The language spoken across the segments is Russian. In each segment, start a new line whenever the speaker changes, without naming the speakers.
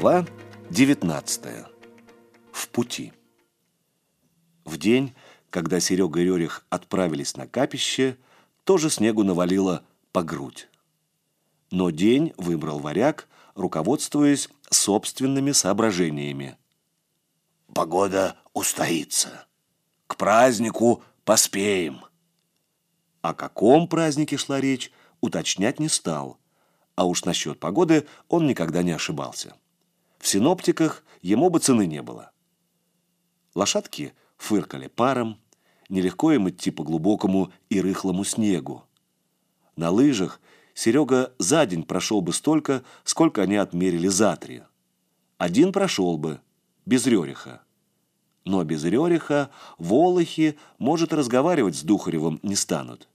Глава 19. В пути. В день, когда Серега и Рерих отправились на капище, тоже снегу навалило по грудь. Но день выбрал варяг, руководствуясь собственными соображениями.
«Погода устоится. К празднику поспеем».
О каком празднике шла речь, уточнять не стал, а уж насчет погоды он никогда не ошибался. В синоптиках ему бы цены не было. Лошадки фыркали паром, нелегко им идти по глубокому и рыхлому снегу. На лыжах Серега за день прошел бы столько, сколько они отмерили за три. Один прошел бы, без Рериха. Но без Рериха Волохи, может, разговаривать с Духаревым не станут.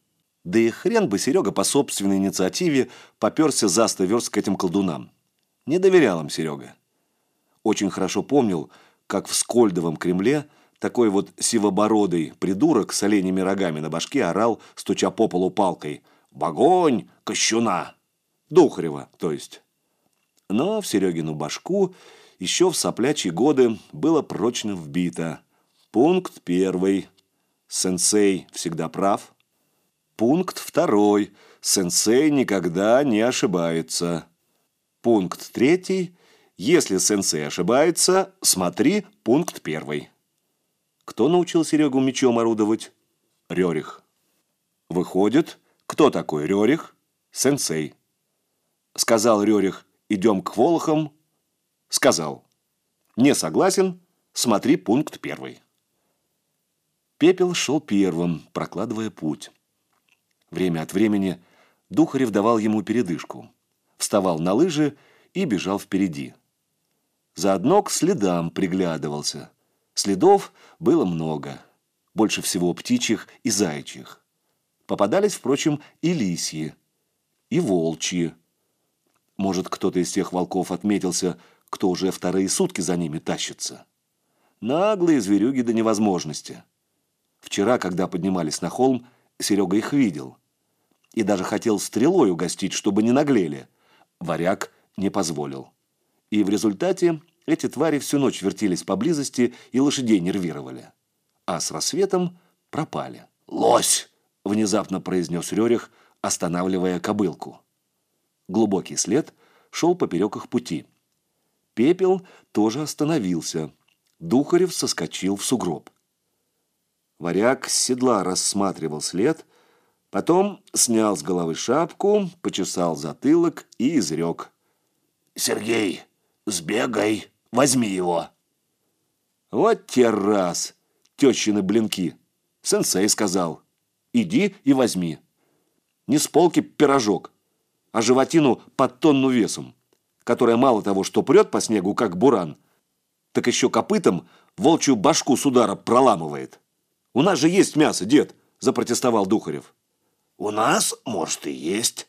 Да и хрен бы Серега по собственной инициативе поперся за сто верст к этим колдунам. Не доверял им Серега. Очень хорошо помнил, как в Скольдовом Кремле такой вот сивобородый придурок с оленями рогами на башке орал, стуча по полу палкой «В огонь, кощуна!» Духарева, то есть. Но в Серегину башку еще в соплячьи годы было прочно вбито. Пункт первый. Сенсей всегда прав. Пункт второй. Сенсей никогда не ошибается. Пункт третий. Если сенсей ошибается, смотри пункт первый. Кто научил Серегу мечом орудовать? Рерих. Выходит, кто такой Рерих? Сенсей. Сказал Рерих, идем к Волохам. Сказал. Не согласен, смотри пункт первый. Пепел шел первым, прокладывая путь. Время от времени Духарев давал ему передышку. Вставал на лыжи и бежал впереди. Заодно к следам приглядывался. Следов было много. Больше всего птичьих и заячьих. Попадались, впрочем, и лисьи, и волчьи. Может, кто-то из тех волков отметился, кто уже вторые сутки за ними тащится. Наглые зверюги до невозможности. Вчера, когда поднимались на холм, Серега их видел – и даже хотел стрелой угостить, чтобы не наглели. Варяг не позволил. И в результате эти твари всю ночь вертелись поблизости и лошадей нервировали. А с рассветом пропали.
«Лось!»
– внезапно произнес Рерих, останавливая кобылку. Глубокий след шел поперек их пути. Пепел тоже остановился. Духарев соскочил в сугроб. Варяг с седла рассматривал след – Потом снял с головы шапку, почесал затылок и изрек.
«Сергей, сбегай, возьми его».
«Вот те раз, тещины блинки!» Сенсей сказал. «Иди и возьми. Не с полки пирожок, а животину под тонну весом, которая мало того, что прет по снегу, как буран, так еще копытом волчью башку с удара проламывает. У нас же есть мясо, дед!» – запротестовал Духарев.
У нас, может, и есть.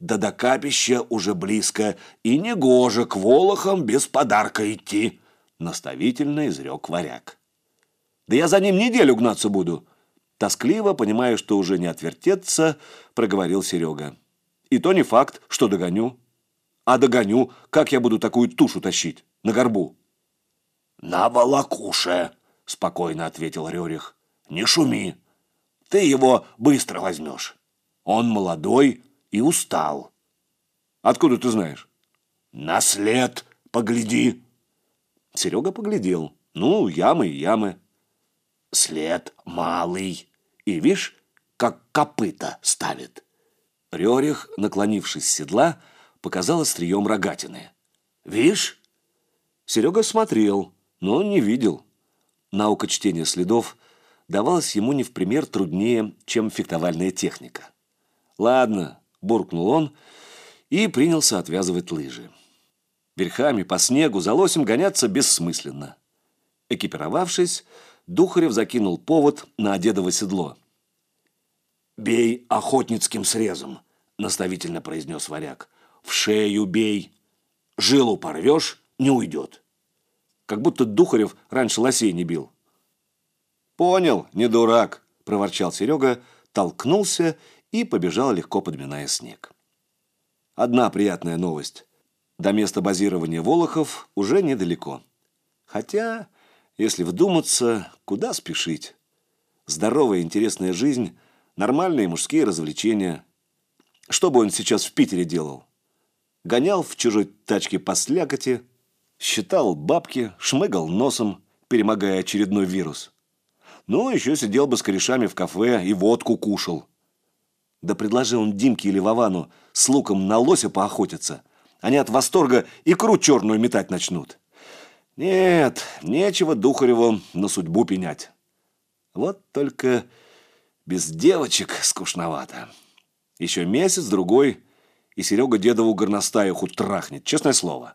Да до капища уже близко, и не гоже к волохам без подарка идти, наставительно изрек варяг.
Да я за ним неделю гнаться буду. Тоскливо, понимая, что уже не отвертеться, проговорил Серега. И то не факт, что догоню. А догоню, как я буду такую тушу тащить? На горбу.
На волокуше, спокойно ответил Рерих. Не шуми. Ты его быстро возьмешь. Он молодой и устал.
Откуда ты знаешь?
На след погляди.
Серега поглядел. Ну, ямы и ямы.
След малый. И видишь, как копыта ставит.
Рерих, наклонившись с седла, показал острием рогатины.
«Вишь?»
Серега смотрел, но не видел. Наука чтения следов давалась ему не в пример труднее, чем фехтовальная техника. «Ладно», – буркнул он и принялся отвязывать лыжи. Верхами по снегу за лосем гоняться бессмысленно. Экипировавшись, Духарев закинул повод на одедово седло.
«Бей охотницким срезом», – наставительно произнес варяг. «В шею бей. Жилу порвешь – не уйдет».
Как будто Духарев раньше лосей не бил. «Понял, не дурак», – проворчал Серега, толкнулся и побежал, легко подминая снег. Одна приятная новость. До места базирования Волохов уже недалеко. Хотя, если вдуматься, куда спешить? Здоровая интересная жизнь, нормальные мужские развлечения. Что бы он сейчас в Питере делал? Гонял в чужой тачке по слякоти, считал бабки, шмыгал носом, перемогая очередной вирус. Ну, еще сидел бы с корешами в кафе и водку кушал. Да предложи он Димке или Вовану с луком на лося поохотиться. Они от восторга икру черную метать начнут. Нет, нечего Духареву на судьбу пенять. Вот только без девочек скучновато. Еще месяц-другой, и Серега дедову горностаю трахнет, честное слово.